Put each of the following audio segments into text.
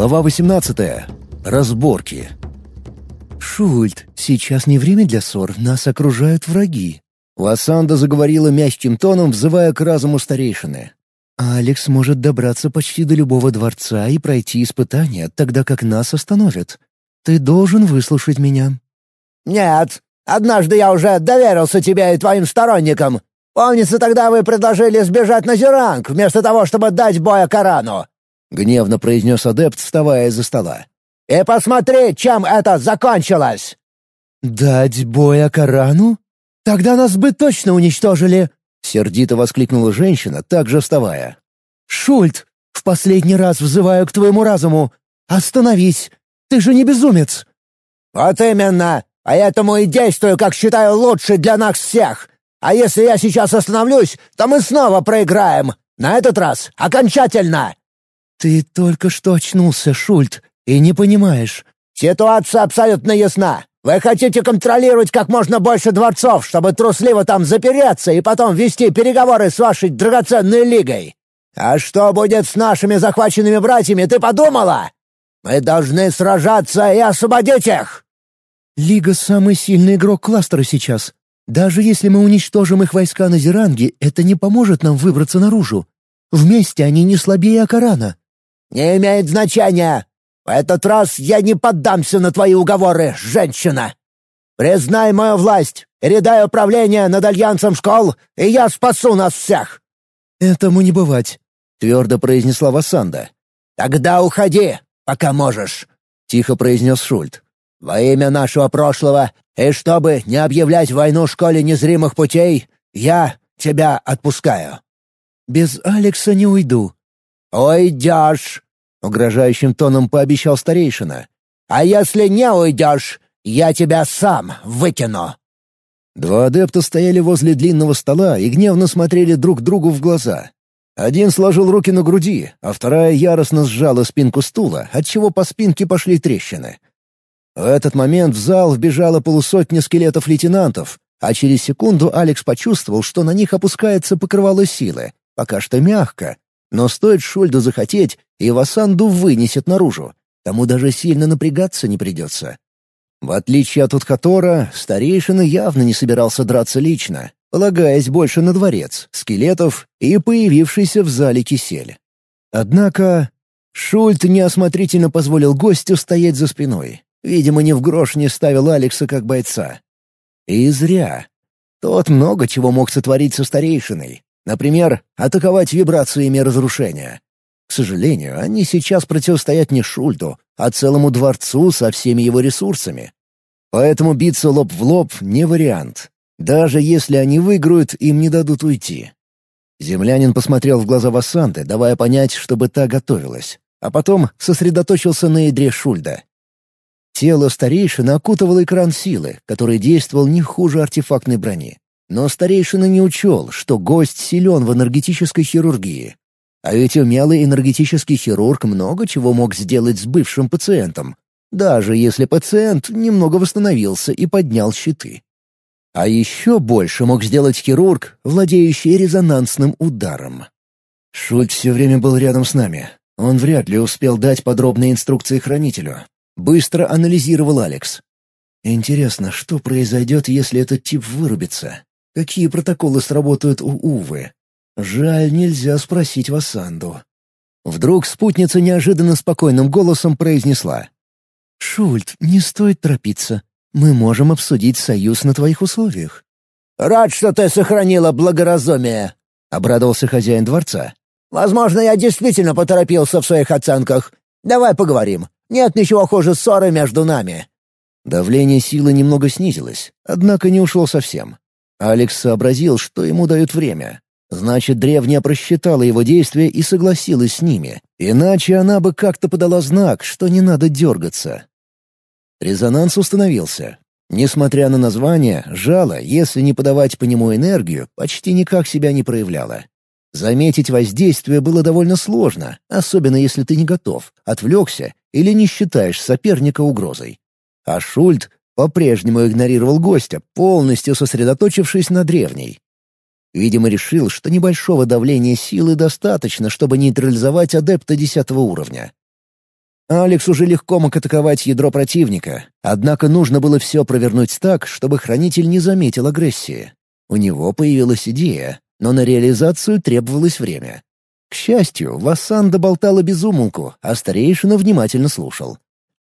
Глава 18. Разборки. «Шульт, сейчас не время для ссор, нас окружают враги». Васанда заговорила мягким тоном, взывая к разуму старейшины. «Алекс может добраться почти до любого дворца и пройти испытания, тогда как нас остановят. Ты должен выслушать меня». «Нет, однажды я уже доверился тебе и твоим сторонникам. Помнится, тогда вы предложили сбежать на Зеранг, вместо того, чтобы дать бой Акарану. — гневно произнес адепт, вставая из-за стола. «И посмотри, чем это закончилось!» «Дать бой Акарану? Тогда нас бы точно уничтожили!» — сердито воскликнула женщина, также вставая. «Шульт, в последний раз взываю к твоему разуму! Остановись! Ты же не безумец!» «Вот именно! Поэтому и действую, как считаю лучше для нас всех! А если я сейчас остановлюсь, то мы снова проиграем! На этот раз окончательно!» «Ты только что очнулся, Шульт, и не понимаешь». «Ситуация абсолютно ясна. Вы хотите контролировать как можно больше дворцов, чтобы трусливо там запереться и потом вести переговоры с вашей драгоценной лигой. А что будет с нашими захваченными братьями, ты подумала? Мы должны сражаться и освободить их!» «Лига — самый сильный игрок кластера сейчас. Даже если мы уничтожим их войска на Зеранге, это не поможет нам выбраться наружу. Вместе они не слабее Акарана. «Не имеет значения. В этот раз я не поддамся на твои уговоры, женщина. Признай мою власть, передай управление над альянсом школ, и я спасу нас всех». «Этому не бывать», — твердо произнесла Вассанда. «Тогда уходи, пока можешь», — тихо произнес Шульт. «Во имя нашего прошлого, и чтобы не объявлять войну школе незримых путей, я тебя отпускаю». «Без Алекса не уйду», «Уйдешь!» — угрожающим тоном пообещал старейшина. «А если не уйдешь, я тебя сам выкину!» Два адепта стояли возле длинного стола и гневно смотрели друг другу в глаза. Один сложил руки на груди, а вторая яростно сжала спинку стула, отчего по спинке пошли трещины. В этот момент в зал вбежала полусотня скелетов лейтенантов, а через секунду Алекс почувствовал, что на них опускается покрывало силы, пока что мягко, но стоит Шульду захотеть, и Васанду вынесет наружу. Тому даже сильно напрягаться не придется. В отличие от Уткатора, старейшина явно не собирался драться лично, полагаясь больше на дворец, скелетов и появившийся в зале кисель. Однако Шульт неосмотрительно позволил гостю стоять за спиной. Видимо, ни в грош не ставил Алекса как бойца. И зря. Тот много чего мог сотворить со старейшиной, Например, атаковать вибрациями разрушения. К сожалению, они сейчас противостоят не Шульту, а целому дворцу со всеми его ресурсами. Поэтому биться лоб в лоб — не вариант. Даже если они выиграют, им не дадут уйти. Землянин посмотрел в глаза Вассанты, давая понять, чтобы та готовилась, а потом сосредоточился на ядре Шульда. Тело старейшины окутывал экран силы, который действовал не хуже артефактной брони. Но старейшина не учел, что гость силен в энергетической хирургии. А ведь умелый энергетический хирург много чего мог сделать с бывшим пациентом, даже если пациент немного восстановился и поднял щиты. А еще больше мог сделать хирург, владеющий резонансным ударом. Шульц все время был рядом с нами. Он вряд ли успел дать подробные инструкции хранителю. Быстро анализировал Алекс. Интересно, что произойдет, если этот тип вырубится? Какие протоколы сработают у Увы? Жаль, нельзя спросить Васанду. Вдруг спутница неожиданно спокойным голосом произнесла. «Шульт, не стоит торопиться. Мы можем обсудить союз на твоих условиях». «Рад, что ты сохранила благоразумие», — обрадовался хозяин дворца. «Возможно, я действительно поторопился в своих оценках. Давай поговорим. Нет ничего хуже ссоры между нами». Давление силы немного снизилось, однако не ушло совсем. Алекс сообразил, что ему дают время. Значит, древняя просчитала его действия и согласилась с ними. Иначе она бы как-то подала знак, что не надо дергаться. Резонанс установился. Несмотря на название, жало, если не подавать по нему энергию, почти никак себя не проявляло. Заметить воздействие было довольно сложно, особенно если ты не готов, отвлекся или не считаешь соперника угрозой. А Шульт по-прежнему игнорировал гостя, полностью сосредоточившись на древней. Видимо, решил, что небольшого давления силы достаточно, чтобы нейтрализовать адепта десятого уровня. Алекс уже легко мог атаковать ядро противника, однако нужно было все провернуть так, чтобы хранитель не заметил агрессии. У него появилась идея, но на реализацию требовалось время. К счастью, Вассан доболтала безумолку, а старейшина внимательно слушал.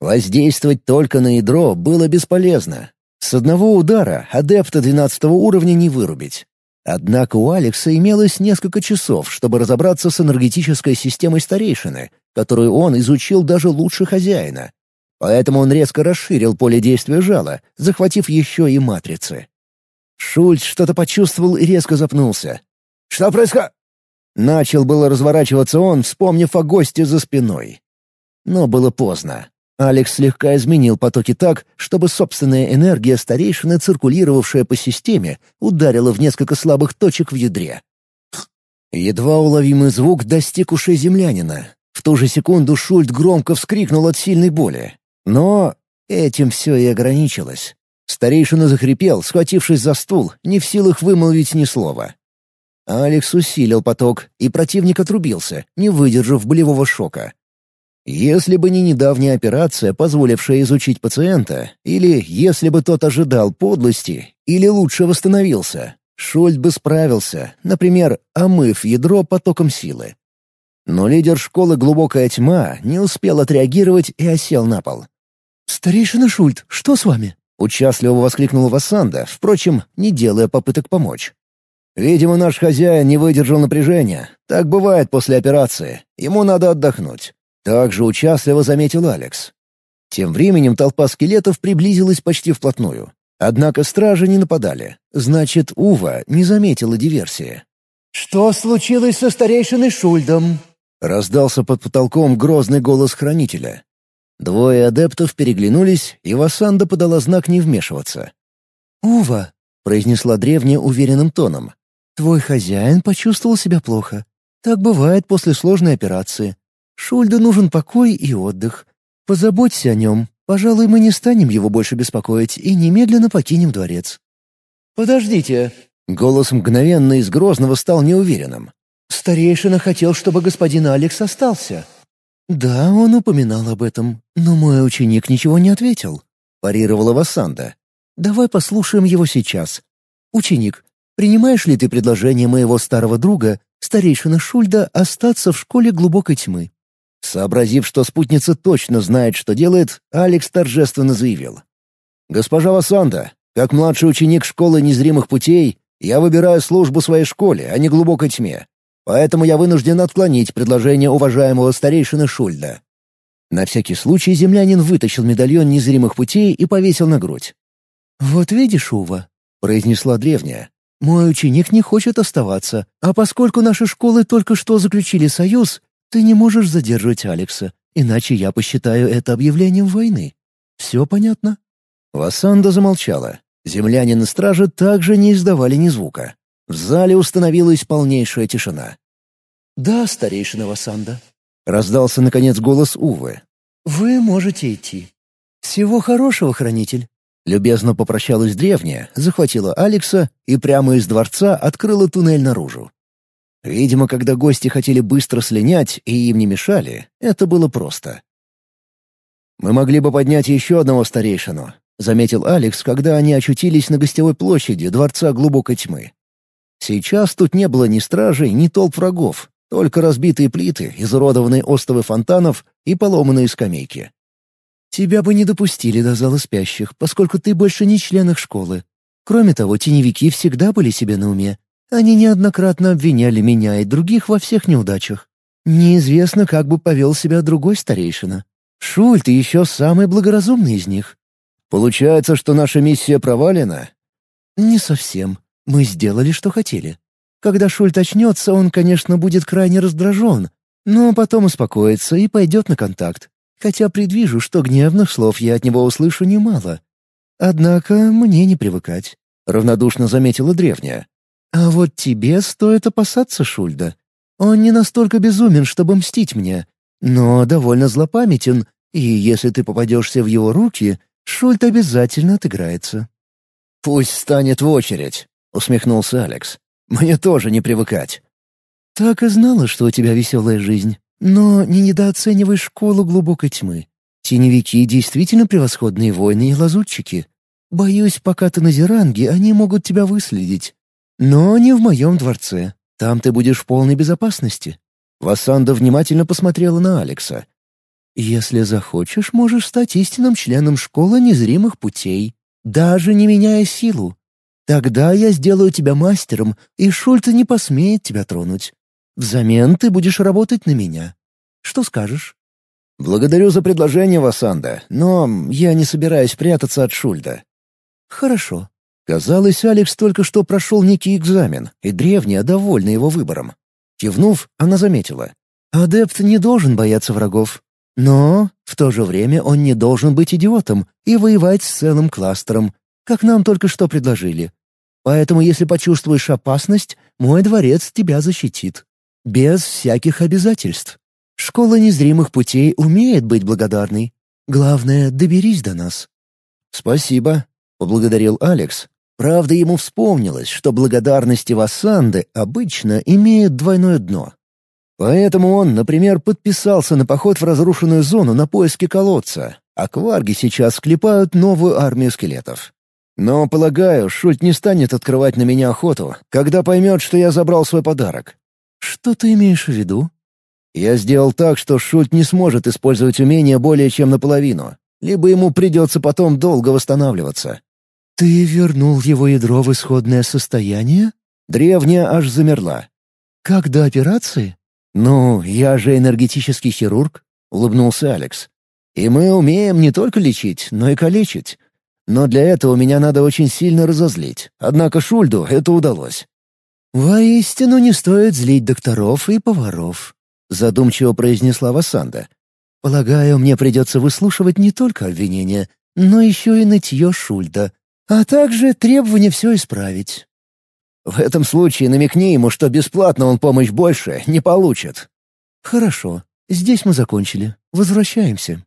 Воздействовать только на ядро было бесполезно. С одного удара адепта 12 уровня не вырубить. Однако у Алекса имелось несколько часов, чтобы разобраться с энергетической системой старейшины, которую он изучил даже лучше хозяина. Поэтому он резко расширил поле действия жала, захватив еще и матрицы. Шульц что-то почувствовал и резко запнулся. «Что происходит?» Начал было разворачиваться он, вспомнив о госте за спиной. Но было поздно. Алекс слегка изменил потоки так, чтобы собственная энергия старейшины, циркулировавшая по системе, ударила в несколько слабых точек в ядре. Едва уловимый звук достиг ушей землянина, в ту же секунду Шульт громко вскрикнул от сильной боли. Но этим все и ограничилось. Старейшина захрипел, схватившись за стул, не в силах вымолвить ни слова. Алекс усилил поток, и противник отрубился, не выдержав болевого шока. Если бы не недавняя операция, позволившая изучить пациента, или если бы тот ожидал подлости, или лучше восстановился, Шульт бы справился, например, омыв ядро потоком силы. Но лидер школы «Глубокая тьма» не успел отреагировать и осел на пол. «Старейшина Шульт, что с вами?» — участливо воскликнул Вассанда, впрочем, не делая попыток помочь. «Видимо, наш хозяин не выдержал напряжения. Так бывает после операции. Ему надо отдохнуть». Также участливо заметил Алекс. Тем временем толпа скелетов приблизилась почти вплотную. Однако стражи не нападали. Значит, Ува не заметила диверсии. «Что случилось со старейшиной Шульдом?» Раздался под потолком грозный голос хранителя. Двое адептов переглянулись, и Васанда подала знак не вмешиваться. «Ува», — произнесла древняя уверенным тоном, — «твой хозяин почувствовал себя плохо. Так бывает после сложной операции. Шульду нужен покой и отдых. Позаботься о нем. Пожалуй, мы не станем его больше беспокоить и немедленно покинем дворец». «Подождите», Голос мгновенно из Грозного стал неуверенным. «Старейшина хотел, чтобы господин Алекс остался». «Да, он упоминал об этом, но мой ученик ничего не ответил», — парировала Вассанда. «Давай послушаем его сейчас. Ученик, принимаешь ли ты предложение моего старого друга, старейшина Шульда, остаться в школе глубокой тьмы?» Сообразив, что спутница точно знает, что делает, Алекс торжественно заявил. «Госпожа Вассанда, как младший ученик школы незримых путей, я выбираю службу своей школе, а не глубокой тьме. Поэтому я вынужден отклонить предложение уважаемого старейшины Шульда». На всякий случай землянин вытащил медальон незримых путей и повесил на грудь. «Вот видишь, Ува», — произнесла древняя, — «мой ученик не хочет оставаться, а поскольку наши школы только что заключили союз, ты не можешь задерживать Алекса, иначе я посчитаю это объявлением войны. Все понятно?» Васанда замолчала. Землянин и стражи также не издавали ни звука. В зале установилась полнейшая тишина. «Да, старейшина Васанда», — раздался, наконец, голос Увы. «Вы можете идти. Всего хорошего, хранитель». Любезно попрощалась древняя, захватила Алекса и прямо из дворца открыла туннель наружу. Видимо, когда гости хотели быстро слинять и им не мешали, это было просто. «Мы могли бы поднять еще одного старейшину», — заметил Алекс, когда они очутились на гостевой площади Дворца Глубокой Тьмы. Сейчас тут не было ни стражей, ни толп врагов, только разбитые плиты, изуродованные остовы фонтанов и поломанные скамейки. «Тебя бы не допустили до зала спящих, поскольку ты больше не член их школы. Кроме того, теневики всегда были себе на уме. Они неоднократно обвиняли меня и других во всех неудачах. Неизвестно, как бы повел себя другой старейшина. Шульт еще самый благоразумный из них. Получается, что наша миссия провалена? Не совсем. Мы сделали, что хотели. Когда Шульт очнется, он, конечно, будет крайне раздражен, но потом успокоится и пойдет на контакт. Хотя предвижу, что гневных слов я от него услышу немало. Однако мне не привыкать, — равнодушно заметила древняя. А вот тебе стоит опасаться Шульда. Он не настолько безумен, чтобы мстить мне, но довольно злопамятен, и если ты попадешься в его руки, Шульт обязательно отыграется». «Пусть станет в очередь», — усмехнулся Алекс. «Мне тоже не привыкать». «Так и знала, что у тебя веселая жизнь», Но не недооценивай школу глубокой тьмы. Теневики действительно превосходные воины и лазутчики. Боюсь, пока ты на Зеранге, они могут тебя выследить. Но не в моем дворце. Там ты будешь в полной безопасности». Васанда внимательно посмотрела на Алекса. «Если захочешь, можешь стать истинным членом школы незримых путей, даже не меняя силу. Тогда я сделаю тебя мастером, и Шульта не посмеет тебя тронуть. Взамен ты будешь работать на меня. Что скажешь?» «Благодарю за предложение, Васанда, но я не собираюсь прятаться от Шульда». «Хорошо». Казалось, Алекс только что прошел некий экзамен, и древняя довольна его выбором. Кивнув, она заметила. «Адепт не должен бояться врагов. Но в то же время он не должен быть идиотом и воевать с целым кластером, как нам только что предложили. Поэтому если почувствуешь опасность, мой дворец тебя защитит. Без всяких обязательств. Школа незримых путей умеет быть благодарной. Главное, доберись до нас». «Спасибо», — поблагодарил Алекс. Правда, ему вспомнилось, что благодарности Вассанды обычно имеют двойное дно. Поэтому он, например, подписался на поход в разрушенную зону на поиски колодца, а кварги сейчас склепают новую армию скелетов. Но, полагаю, Шульт не станет открывать на меня охоту, когда поймет, что я забрал свой подарок. Что ты имеешь в виду? Я сделал так, что Шульт не сможет использовать умение более чем наполовину, либо ему придется потом долго восстанавливаться. Ты вернул его ядро в исходное состояние? Древняя аж замерла. Как до операции? Ну, я же энергетический хирург, улыбнулся Алекс. И мы умеем не только лечить, но и калечить. Но для этого меня надо очень сильно разозлить. Однако Шульду это удалось. «Воистину не стоит злить докторов и поваров», — задумчиво произнесла Васанда. «Полагаю, мне придется выслушивать не только обвинения, но еще и нытье Шульда, а также требование все исправить». «В этом случае намекни ему, что бесплатно он помощь больше не получит». «Хорошо. Здесь мы закончили. Возвращаемся».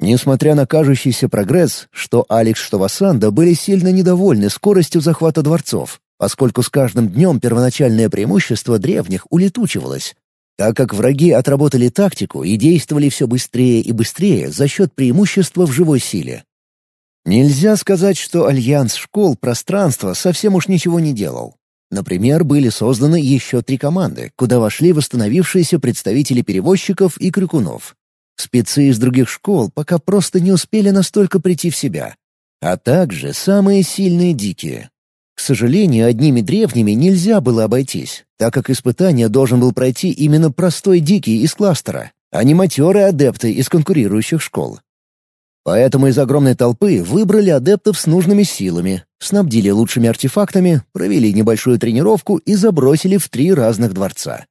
Несмотря на кажущийся прогресс, что Алекс, что Васанда были сильно недовольны скоростью захвата дворцов, поскольку с каждым днем первоначальное преимущество древних улетучивалось, так как враги отработали тактику и действовали все быстрее и быстрее за счет преимущества в живой силе. Нельзя сказать, что альянс школ пространства совсем уж ничего не делал. Например, были созданы еще три команды, куда вошли восстановившиеся представители перевозчиков и крюкунов. Спецы из других школ пока просто не успели настолько прийти в себя. А также самые сильные дикие. К сожалению, одними древними нельзя было обойтись, так как испытание должен был пройти именно простой дикий из кластера, а не матерые адепты из конкурирующих школ. Поэтому из огромной толпы выбрали адептов с нужными силами, снабдили лучшими артефактами, провели небольшую тренировку и забросили в три разных дворца.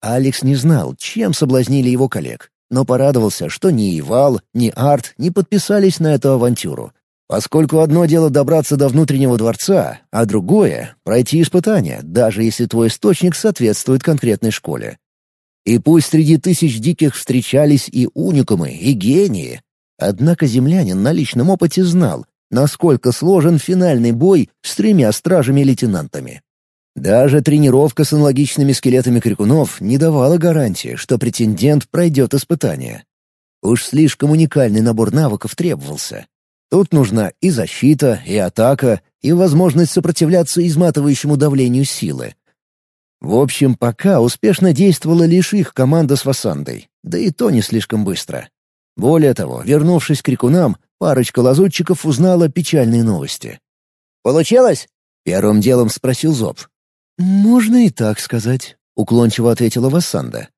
Алекс не знал, чем соблазнили его коллег но порадовался, что ни Ивал, ни Арт не подписались на эту авантюру, поскольку одно дело добраться до внутреннего дворца, а другое — пройти испытание, даже если твой источник соответствует конкретной школе. И пусть среди тысяч диких встречались и уникумы, и гении, однако землянин на личном опыте знал, насколько сложен финальный бой с тремя стражами-лейтенантами. Даже тренировка с аналогичными скелетами крикунов не давала гарантии, что претендент пройдет испытание. Уж слишком уникальный набор навыков требовался. Тут нужна и защита, и атака, и возможность сопротивляться изматывающему давлению силы. В общем, пока успешно действовала лишь их команда с Васандой, да и то не слишком быстро. Более того, вернувшись к крикунам, парочка лазутчиков узнала печальные новости. «Получилось?» — первым делом спросил Зоб. «Можно и так сказать», — уклончиво ответила Вассанда.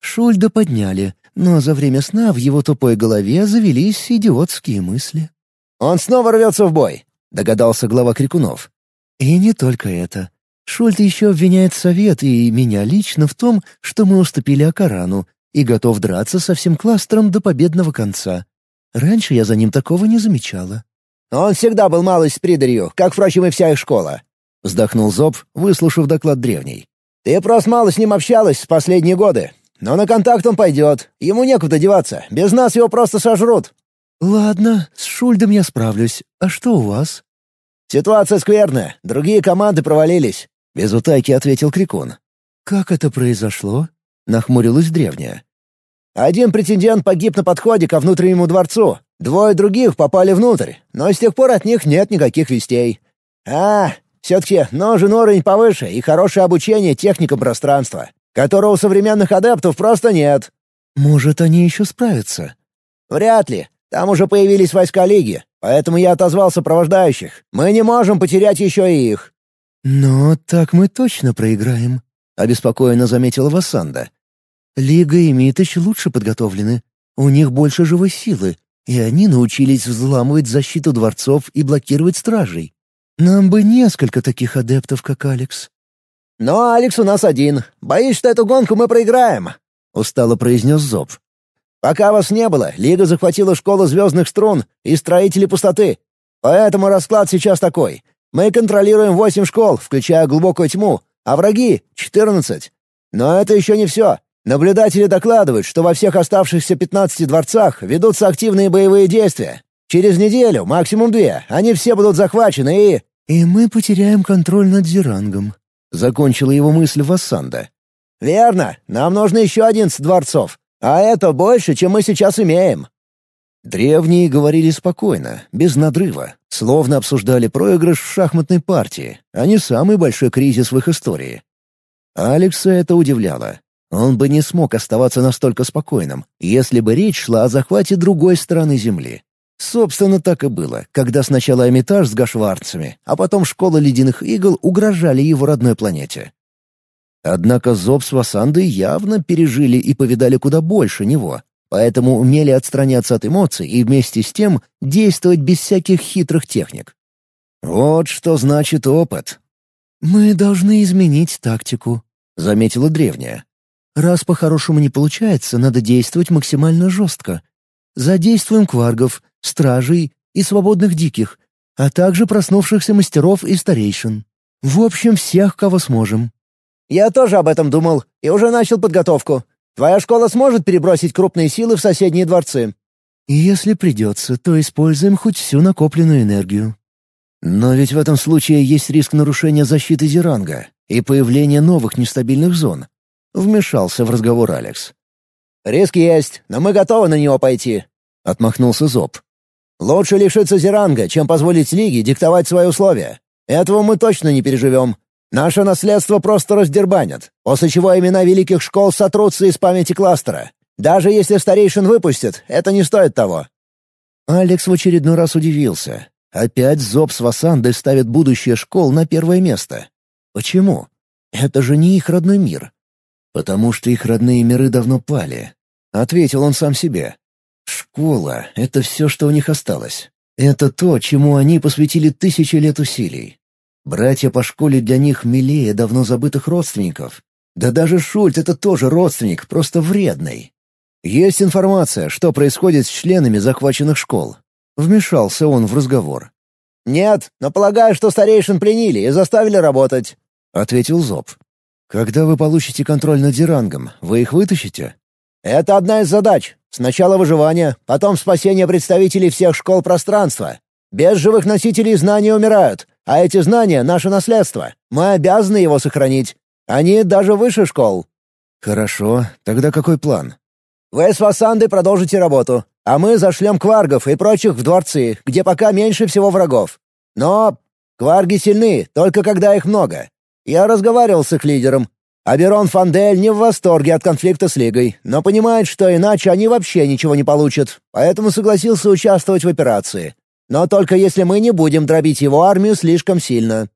Шульда подняли, но за время сна в его тупой голове завелись идиотские мысли. «Он снова рвется в бой», — догадался глава Крикунов. «И не только это. Шульд еще обвиняет совет и меня лично в том, что мы уступили Акарану, и готов драться со всем кластером до победного конца. Раньше я за ним такого не замечала». «Он всегда был малость с придарью, как, впрочем, и вся их школа. — вздохнул Зоб, выслушав доклад древней. «Ты просто мало с ним общалась в последние годы. Но на контакт он пойдет. Ему некуда деваться. Без нас его просто сожрут». «Ладно, с Шульдом я справлюсь. А что у вас?» «Ситуация скверная. Другие команды провалились», — без утайки ответил Крикун. «Как это произошло?» нахмурилась древняя. «Один претендент погиб на подходе ко внутреннему дворцу, двое других попали внутрь, но с тех пор от них нет никаких вестей. А, все-таки нужен уровень повыше и хорошее обучение техникам пространства, которого у современных адептов просто нет». «Может, они еще справятся?» «Вряд ли. Там уже появились войска Лиги, поэтому я отозвал сопровождающих. Мы не можем потерять еще и их». «Но так мы точно проиграем», — обеспокоенно заметила Вассанда. «Лига и Митыч лучше подготовлены. У них больше живой силы, и они научились взламывать защиту дворцов и блокировать стражей. Нам бы несколько таких адептов, как Алекс». «Но Алекс у нас один. Боюсь, что эту гонку мы проиграем», — устало произнес Зоб. «Пока вас не было, Лига захватила школу звездных струн и строители пустоты. Поэтому расклад сейчас такой. Мы контролируем восемь школ, включая глубокую тьму, а враги — четырнадцать. Но это еще не все. Наблюдатели докладывают, что во всех оставшихся пятнадцати дворцах ведутся активные боевые действия. Через неделю, максимум две, они все будут захвачены и...» «И мы потеряем контроль над Зерангом», — закончила его мысль Вассанда. «Верно. Нам нужно еще одиннадцать дворцов. А это больше, чем мы сейчас имеем». Древние говорили спокойно, без надрыва, словно обсуждали проигрыш в шахматной партии, а не самый большой кризис в их истории. Алекса это удивляло. Он бы не смог оставаться настолько спокойным, если бы речь шла о захвате другой стороны Земли. Собственно, так и было, когда сначала Эмитаж с гашварцами, а потом Школа Ледяных Игл угрожали его родной планете. Однако Зоб с Васандой явно пережили и повидали куда больше него, поэтому умели отстраняться от эмоций и вместе с тем действовать без всяких хитрых техник. Вот что значит опыт. «Мы должны изменить тактику», — заметила древняя. «Раз по-хорошему не получается, надо действовать максимально жестко. Задействуем кваргов, стражей и свободных диких, а также проснувшихся мастеров и старейшин. В общем, всех, кого сможем». «Я тоже об этом думал и уже начал подготовку. Твоя школа сможет перебросить крупные силы в соседние дворцы?» «Если придется, то используем хоть всю накопленную энергию». «Но ведь в этом случае есть риск нарушения защиты Зеранга и появления новых нестабильных зон», — вмешался в разговор Алекс. «Риск есть, но мы готовы на него пойти», — отмахнулся Зоб. «Лучше лишиться Зеранга, чем позволить Лиге диктовать свои условия. Этого мы точно не переживем. Наше наследство просто раздербанят, после чего имена великих школ сотрутся из памяти кластера. Даже если старейшин выпустят, это не стоит того». Алекс в очередной раз удивился. Опять Зоб с Васандой ставят будущее школ на первое место. Почему? Это же не их родной мир. Потому что их родные миры давно пали. Ответил он сам себе. Школа — это все, что у них осталось. Это то, чему они посвятили тысячи лет усилий. Братья по школе для них милее давно забытых родственников. Да даже Шульт — это тоже родственник, просто вредный. Есть информация, что происходит с членами захваченных школ. Вмешался он в разговор. «Нет, но полагаю, что старейшин пленили и заставили работать», — ответил Зоб. «Когда вы получите контроль над Зерангом, вы их вытащите?» «Это одна из задач. Сначала выживание, потом спасение представителей всех школ пространства. Без живых носителей знания умирают, а эти знания — наше наследство. Мы обязаны его сохранить. Они даже выше школ». «Хорошо. Тогда какой план?» «Вы с Вассандой продолжите работу, а мы зашлем кваргов и прочих в дворцы, где пока меньше всего врагов. Но кварги сильны, только когда их много. Я разговаривал с их лидером. Аберон Фандель не в восторге от конфликта с Лигой, но понимает, что иначе они вообще ничего не получат, поэтому согласился участвовать в операции. Но только если мы не будем дробить его армию слишком сильно».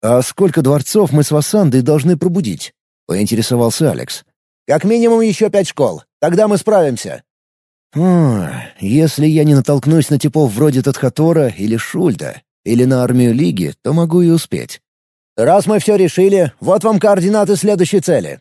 «А сколько дворцов мы с Вассандой должны пробудить?» — поинтересовался Алекс. «Как минимум еще пять школ. Тогда мы справимся». «О, если я не натолкнусь на типов вроде Тадхатора или Шульда, или на армию Лиги, то могу и успеть». «Раз мы все решили, вот вам координаты следующей цели.